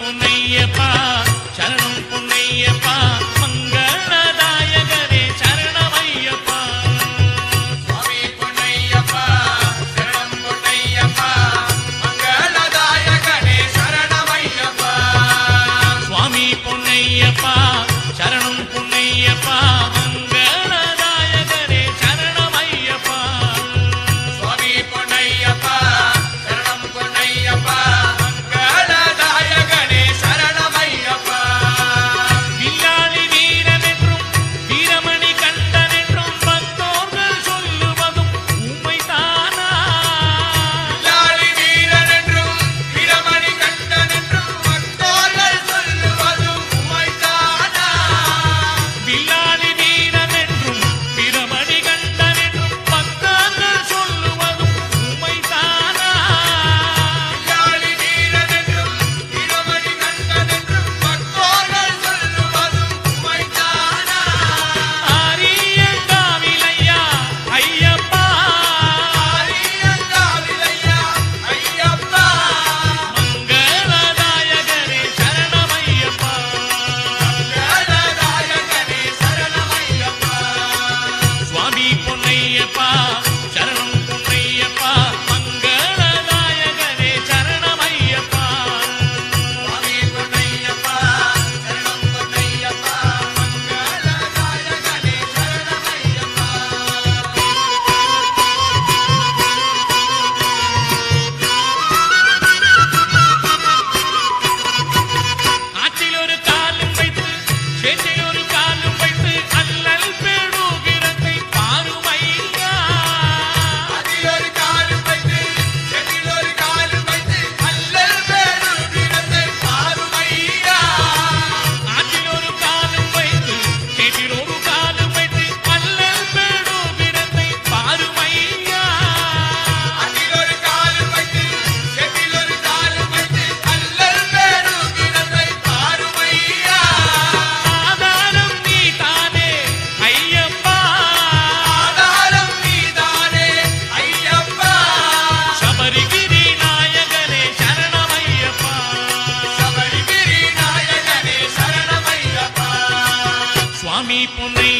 पुनय्यपा च पुनय्यपा मङ्गलदायकरे சாவி புனை